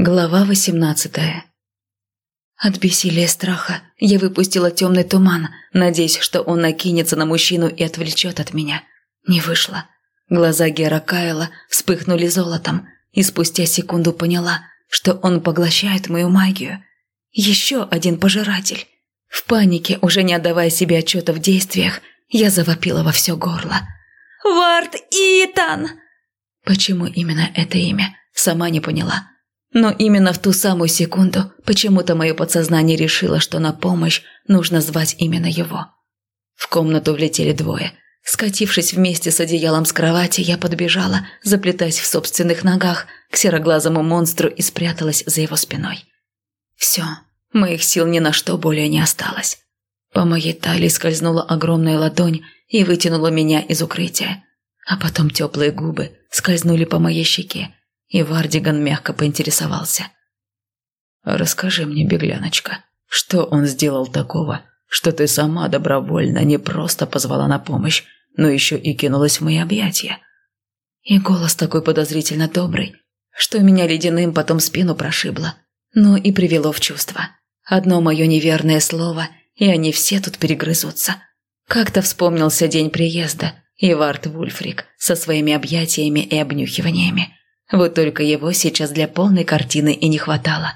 Глава восемнадцатая От бессилия страха я выпустила темный туман, надеясь, что он накинется на мужчину и отвлечет от меня. Не вышло. Глаза Гера Кайла вспыхнули золотом, и спустя секунду поняла, что он поглощает мою магию. Еще один пожиратель. В панике, уже не отдавая себе отчета в действиях, я завопила во все горло. «Вард Итан!» Почему именно это имя, сама не поняла. Но именно в ту самую секунду почему-то мое подсознание решило, что на помощь нужно звать именно его. В комнату влетели двое. Скатившись вместе с одеялом с кровати, я подбежала, заплетаясь в собственных ногах, к сероглазому монстру и спряталась за его спиной. Все, моих сил ни на что более не осталось. По моей талии скользнула огромная ладонь и вытянула меня из укрытия. А потом теплые губы скользнули по моей щеке, и Вардиган мягко поинтересовался. «Расскажи мне, бегляночка, что он сделал такого, что ты сама добровольно не просто позвала на помощь, но еще и кинулась в мои объятия?» И голос такой подозрительно добрый, что меня ледяным потом спину прошибло, но и привело в чувство. Одно мое неверное слово, и они все тут перегрызутся. Как-то вспомнился день приезда, и Варт Вульфрик со своими объятиями и обнюхиваниями. Вот только его сейчас для полной картины и не хватало.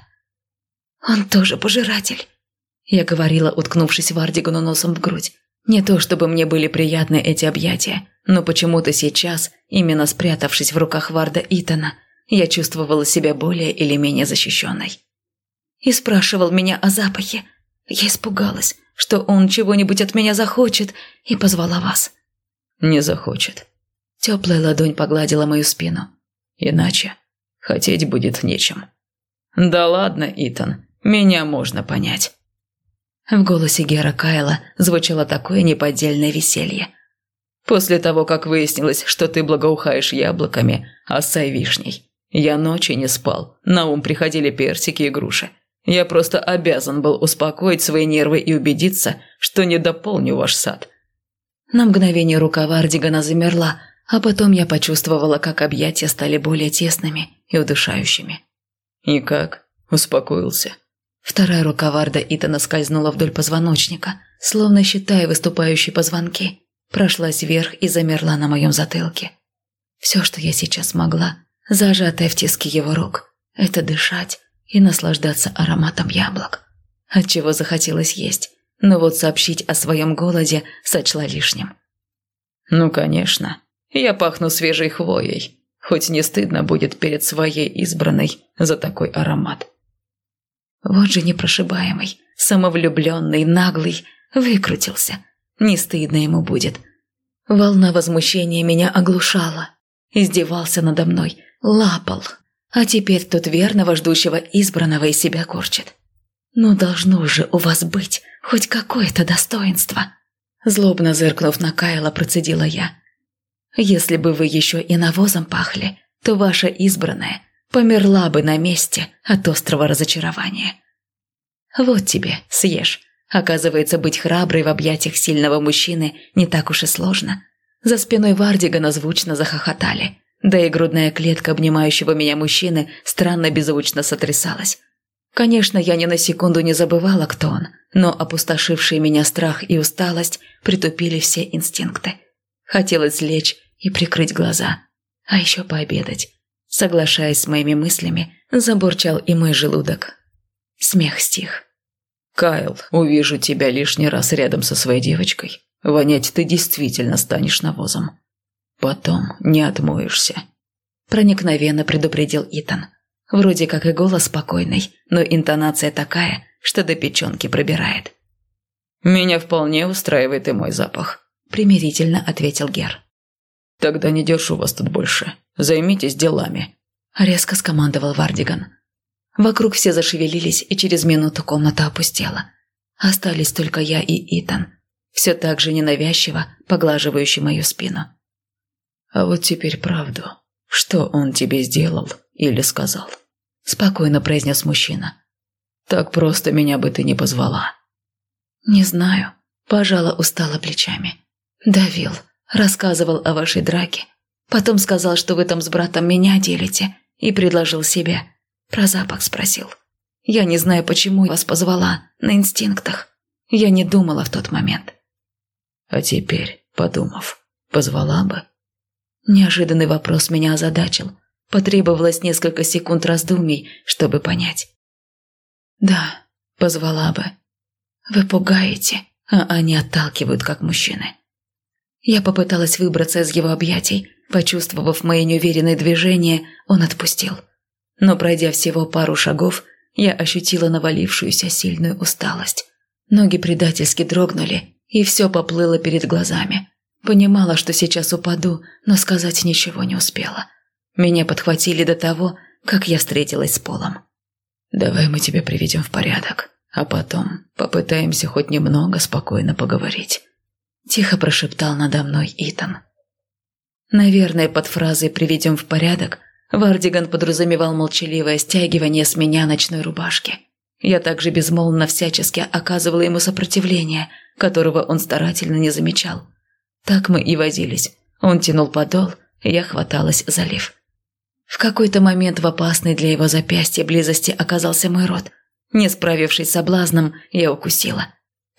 «Он тоже пожиратель», – я говорила, уткнувшись Вардигану носом в грудь. Не то чтобы мне были приятны эти объятия, но почему-то сейчас, именно спрятавшись в руках Варда Итана, я чувствовала себя более или менее защищенной. И спрашивал меня о запахе. Я испугалась, что он чего-нибудь от меня захочет, и позвала вас. «Не захочет». Теплая ладонь погладила мою спину. Иначе хотеть будет нечем. «Да ладно, Итан, меня можно понять». В голосе Гера Кайла звучало такое неподдельное веселье. «После того, как выяснилось, что ты благоухаешь яблоками, а сай вишней, я ночи не спал, на ум приходили персики и груши. Я просто обязан был успокоить свои нервы и убедиться, что не дополню ваш сад». На мгновение рука Вардигана замерла, а потом я почувствовала, как объятия стали более тесными и удушающими. «И как? Успокоился?» Вторая рука Варда Итана скользнула вдоль позвоночника, словно считая выступающие позвонки, прошлась вверх и замерла на моем затылке. Все, что я сейчас могла, зажатая в тиски его рук, это дышать и наслаждаться ароматом яблок. Отчего захотелось есть, но вот сообщить о своем голоде сочла лишним. «Ну, конечно», я пахну свежей хвоей, хоть не стыдно будет перед своей избранной за такой аромат. Вот же непрошибаемый, самовлюбленный, наглый, выкрутился. Не стыдно ему будет. Волна возмущения меня оглушала. Издевался надо мной, лапал. А теперь тут верного ждущего избранного из себя корчит. Ну, должно же у вас быть хоть какое-то достоинство. Злобно зыркнув на Кайла, процедила я. Если бы вы еще и навозом пахли, то ваша избранная померла бы на месте от острого разочарования. Вот тебе, съешь. Оказывается, быть храброй в объятиях сильного мужчины не так уж и сложно. За спиной Вардигана звучно захохотали, да и грудная клетка обнимающего меня мужчины странно беззвучно сотрясалась. Конечно, я ни на секунду не забывала, кто он, но опустошившие меня страх и усталость притупили все инстинкты. Хотелось лечь и прикрыть глаза, а еще пообедать. Соглашаясь с моими мыслями, забурчал и мой желудок. Смех стих. «Кайл, увижу тебя лишний раз рядом со своей девочкой. Вонять ты действительно станешь навозом. Потом не отмоешься». Проникновенно предупредил Итан. Вроде как и голос спокойный, но интонация такая, что до печенки пробирает. «Меня вполне устраивает и мой запах», – примирительно ответил Гер. «Тогда не держу вас тут больше. Займитесь делами», – резко скомандовал Вардиган. Вокруг все зашевелились, и через минуту комната опустела. Остались только я и Итан, все так же ненавязчиво поглаживающий мою спину. «А вот теперь правду. Что он тебе сделал или сказал?» – спокойно произнес мужчина. «Так просто меня бы ты не позвала». «Не знаю», – пожала устало плечами. «Давил, Рассказывал о вашей драке. Потом сказал, что вы там с братом меня делите, и предложил себя. Про запах спросил. Я не знаю, почему вас позвала, на инстинктах. Я не думала в тот момент. А теперь, подумав, позвала бы? Неожиданный вопрос меня озадачил. Потребовалось несколько секунд раздумий, чтобы понять. Да, позвала бы. Вы пугаете, а они отталкивают, как мужчины. Я попыталась выбраться из его объятий. Почувствовав мои неуверенные движения, он отпустил. Но пройдя всего пару шагов, я ощутила навалившуюся сильную усталость. Ноги предательски дрогнули, и все поплыло перед глазами. Понимала, что сейчас упаду, но сказать ничего не успела. Меня подхватили до того, как я встретилась с Полом. «Давай мы тебя приведем в порядок, а потом попытаемся хоть немного спокойно поговорить», – тихо прошептал надо мной Итан. Наверное, под фразой «приведем в порядок» Вардиган подразумевал молчаливое стягивание с меня ночной рубашки. Я также безмолвно всячески оказывала ему сопротивление, которого он старательно не замечал. Так мы и возились. Он тянул подол, я хваталась за лиф. В какой-то момент в опасной для его запястья близости оказался мой рот. Не справившись с соблазном, я укусила.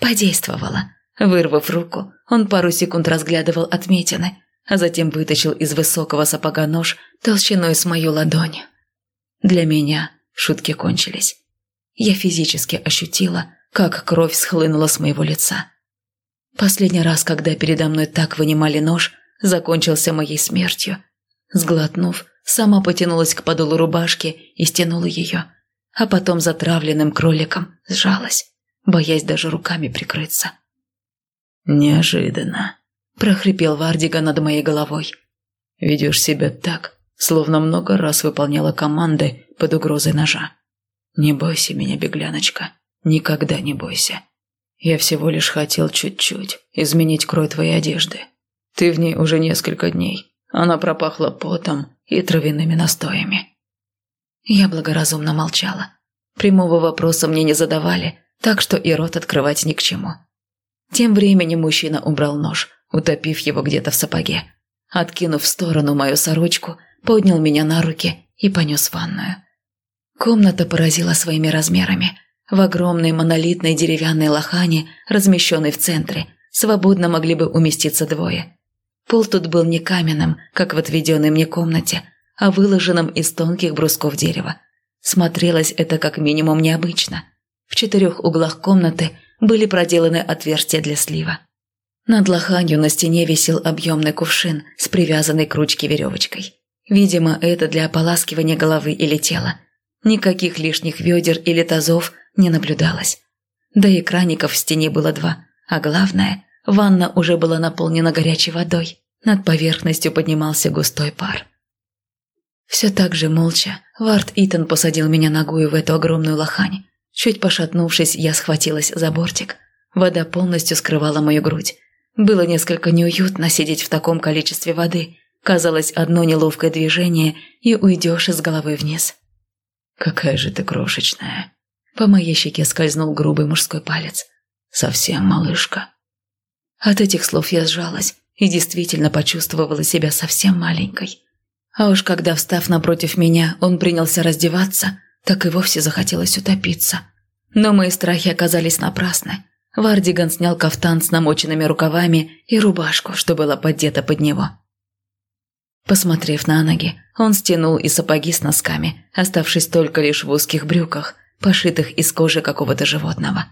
Подействовала. Вырвав руку, он пару секунд разглядывал отметины, а затем вытащил из высокого сапога нож толщиной с мою ладонь. Для меня шутки кончились. Я физически ощутила, как кровь схлынула с моего лица. Последний раз, когда передо мной так вынимали нож, закончился моей смертью. Сглотнув, сама потянулась к подолу рубашки и стянула ее, а потом затравленным кроликом сжалась, боясь даже руками прикрыться. «Неожиданно», – прохрипел Вардига над моей головой. «Ведешь себя так, словно много раз выполняла команды под угрозой ножа. Не бойся меня, бегляночка, никогда не бойся. Я всего лишь хотел чуть-чуть изменить крой твоей одежды. Ты в ней уже несколько дней, она пропахла потом и травяными настоями». Я благоразумно молчала. Прямого вопроса мне не задавали, так что и рот открывать ни к чему. Тем временем мужчина убрал нож, утопив его где-то в сапоге. Откинув в сторону мою сорочку, поднял меня на руки и понес в ванную. Комната поразила своими размерами. В огромной монолитной деревянной лохане, размещенной в центре, свободно могли бы уместиться двое. Пол тут был не каменным, как в отведенной мне комнате, а выложенным из тонких брусков дерева. Смотрелось это как минимум необычно. В четырех углах комнаты были проделаны отверстия для слива. Над лоханью на стене висел объемный кувшин с привязанной к ручке веревочкой. Видимо, это для ополаскивания головы или тела. Никаких лишних ведер или тазов не наблюдалось. Да и краников в стене было два, а главное, ванна уже была наполнена горячей водой. Над поверхностью поднимался густой пар. Все так же молча Вард Итан посадил меня ногою в эту огромную лохань. Чуть пошатнувшись, я схватилась за бортик. Вода полностью скрывала мою грудь. Было несколько неуютно сидеть в таком количестве воды. Казалось, одно неловкое движение, и уйдешь из головы вниз. «Какая же ты крошечная!» По моей щеке скользнул грубый мужской палец. «Совсем малышка». От этих слов я сжалась и действительно почувствовала себя совсем маленькой. А уж когда, встав напротив меня, он принялся раздеваться, так и вовсе захотелось утопиться. Но мои страхи оказались напрасны. Вардиган снял кафтан с намоченными рукавами и рубашку, что была поддета под него. Посмотрев на ноги, он стянул и сапоги с носками, оставшись только лишь в узких брюках, пошитых из кожи какого-то животного.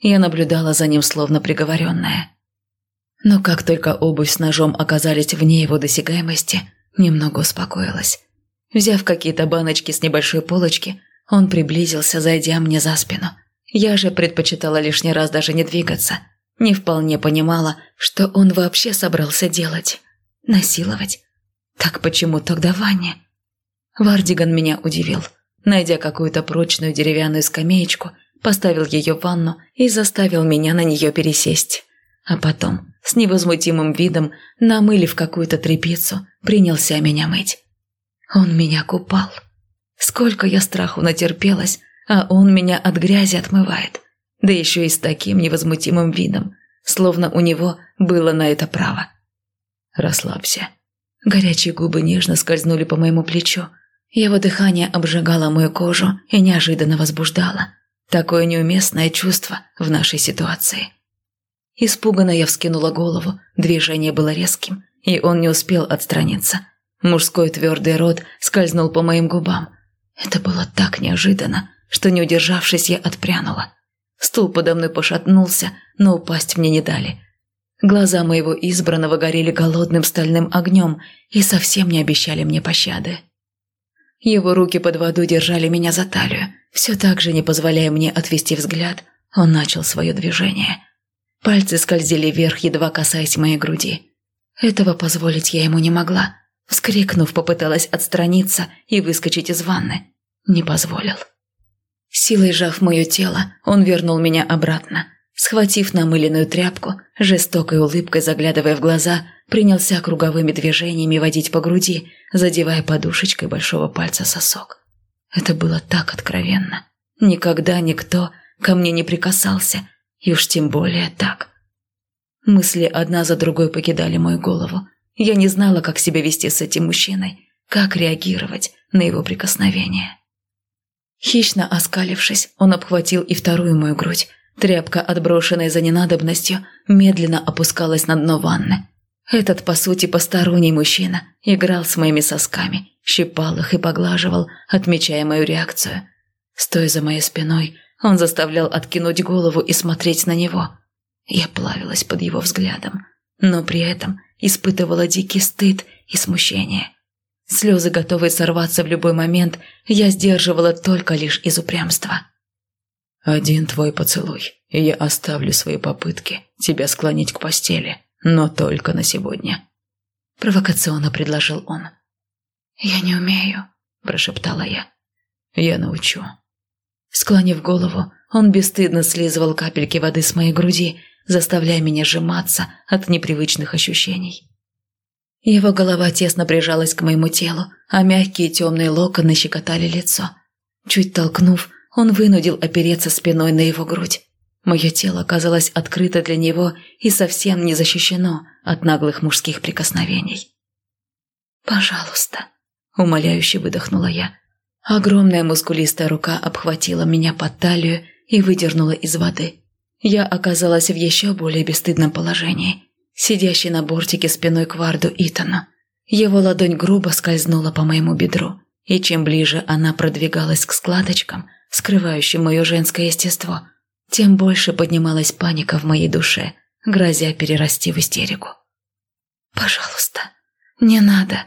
Я наблюдала за ним словно приговоренная. Но как только обувь с ножом оказались вне его досягаемости, немного успокоилась. Взяв какие-то баночки с небольшой полочки, он приблизился, зайдя мне за спину. Я же предпочитала лишний раз даже не двигаться. Не вполне понимала, что он вообще собрался делать. Насиловать. Так почему тогда Ваня? Вардиган меня удивил. Найдя какую-то прочную деревянную скамеечку, поставил ее в ванну и заставил меня на нее пересесть. А потом, с невозмутимым видом, намылив какую-то тряпицу, принялся меня мыть. Он меня купал. Сколько я страху натерпелась, а он меня от грязи отмывает. Да еще и с таким невозмутимым видом, словно у него было на это право. Расслабься. Горячие губы нежно скользнули по моему плечу. Его дыхание обжигало мою кожу и неожиданно возбуждало. Такое неуместное чувство в нашей ситуации. Испуганно я вскинула голову, движение было резким, и он не успел отстраниться. Мужской твердый рот скользнул по моим губам. Это было так неожиданно, что, не удержавшись, я отпрянула. Стул подо мной пошатнулся, но упасть мне не дали. Глаза моего избранного горели голодным стальным огнем и совсем не обещали мне пощады. Его руки под водой держали меня за талию. Все так же, не позволяя мне отвести взгляд, он начал свое движение. Пальцы скользили вверх, едва касаясь моей груди. Этого позволить я ему не могла. Вскрикнув, попыталась отстраниться и выскочить из ванны. Не позволил. Силой сжав мое тело, он вернул меня обратно. Схватив намыленную тряпку, жестокой улыбкой заглядывая в глаза, принялся круговыми движениями водить по груди, задевая подушечкой большого пальца сосок. Это было так откровенно. Никогда никто ко мне не прикасался, и уж тем более так. Мысли одна за другой покидали мою голову. Я не знала, как себя вести с этим мужчиной, как реагировать на его прикосновение. Хищно оскалившись, он обхватил и вторую мою грудь. Тряпка, отброшенная за ненадобностью, медленно опускалась на дно ванны. Этот, по сути, посторонний мужчина играл с моими сосками, щипал их и поглаживал, отмечая мою реакцию. Стоя за моей спиной, он заставлял откинуть голову и смотреть на него. Я плавилась под его взглядом, но при этом испытывала дикий стыд и смущение. Слезы, готовые сорваться в любой момент, я сдерживала только лишь из упрямства. «Один твой поцелуй, и я оставлю свои попытки тебя склонить к постели», но только на сегодня», – провокационно предложил он. «Я не умею», – прошептала я. «Я научу». Склонив голову, он бесстыдно слизывал капельки воды с моей груди, заставляя меня сжиматься от непривычных ощущений. Его голова тесно прижалась к моему телу, а мягкие темные локоны щекотали лицо. Чуть толкнув, он вынудил опереться спиной на его грудь. Мое тело оказалось открыто для него и совсем не защищено от наглых мужских прикосновений. «Пожалуйста», – умоляюще выдохнула я. Огромная мускулистая рука обхватила меня под талию и выдернула из воды. Я оказалась в еще более бесстыдном положении, сидящей на бортике спиной к Варду Итану. Его ладонь грубо скользнула по моему бедру, и чем ближе она продвигалась к складочкам, скрывающим мое женское естество – тем больше поднималась паника в моей душе, грозя перерасти в истерику. «Пожалуйста, не надо!»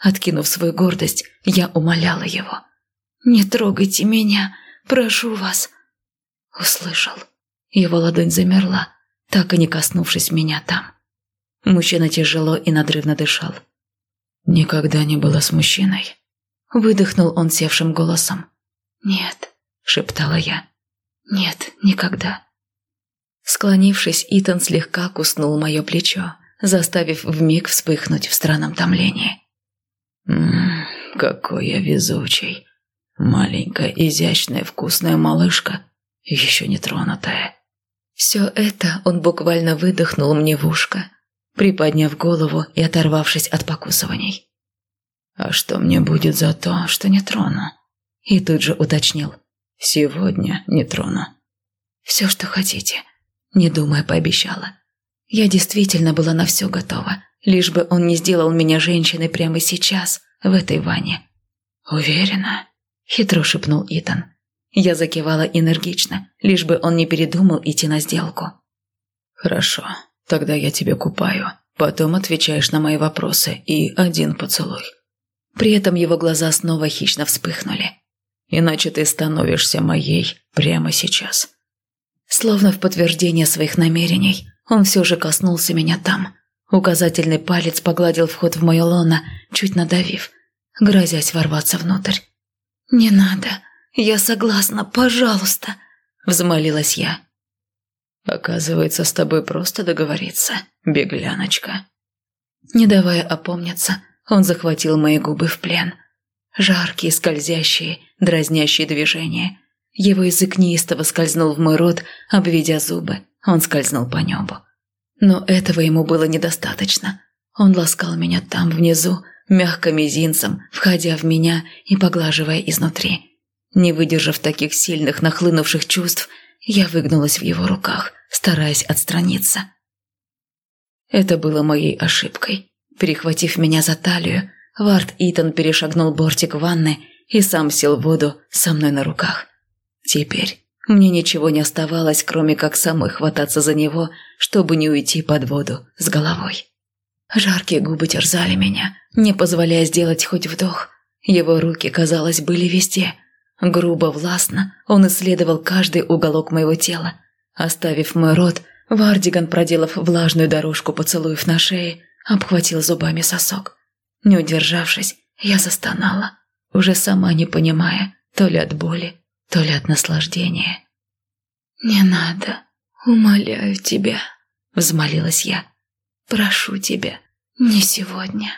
Откинув свою гордость, я умоляла его. «Не трогайте меня, прошу вас!» Услышал. Его ладонь замерла, так и не коснувшись меня там. Мужчина тяжело и надрывно дышал. «Никогда не была с мужчиной», — выдохнул он севшим голосом. «Нет», — шептала я. «Нет, никогда». Склонившись, Итан слегка куснул мое плечо, заставив вмиг вспыхнуть в странном томлении. «Ммм, какой я везучий. Маленькая, изящная, вкусная малышка, еще не тронутая». Все это он буквально выдохнул мне в ушко, приподняв голову и оторвавшись от покусываний. «А что мне будет за то, что не трону?» И тут же уточнил. Сегодня не трону. Все, что хотите. Не думая, пообещала. Я действительно была на все готова, лишь бы он не сделал меня женщиной прямо сейчас, в этой ванне. Уверена? Хитро шепнул Итан. Я закивала энергично, лишь бы он не передумал идти на сделку. Хорошо, тогда я тебя купаю. Потом отвечаешь на мои вопросы и один поцелуй. При этом его глаза снова хищно вспыхнули иначе ты становишься моей прямо сейчас». Словно в подтверждение своих намерений, он все же коснулся меня там. Указательный палец погладил вход в мое лоно, чуть надавив, грозясь ворваться внутрь. «Не надо, я согласна, пожалуйста», – взмолилась я. «Оказывается, с тобой просто договориться, бегляночка». Не давая опомниться, он захватил мои губы в плен – Жаркие, скользящие, дразнящие движения. Его язык неистово скользнул в мой рот, обведя зубы. Он скользнул по небу. Но этого ему было недостаточно. Он ласкал меня там, внизу, мягко мизинцем, входя в меня и поглаживая изнутри. Не выдержав таких сильных нахлынувших чувств, я выгнулась в его руках, стараясь отстраниться. Это было моей ошибкой. Перехватив меня за талию, Вард Итан перешагнул бортик ванны и сам сел в воду со мной на руках. Теперь мне ничего не оставалось, кроме как самой хвататься за него, чтобы не уйти под воду с головой. Жаркие губы терзали меня, не позволяя сделать хоть вдох. Его руки, казалось, были везде. Грубо, властно он исследовал каждый уголок моего тела. Оставив мой рот, Вардиган, проделав влажную дорожку поцелуев на шее, обхватил зубами сосок. Не удержавшись, я застонала, уже сама не понимая, то ли от боли, то ли от наслаждения. «Не надо, умоляю тебя», — взмолилась я. Прошу тебя, не сегодня.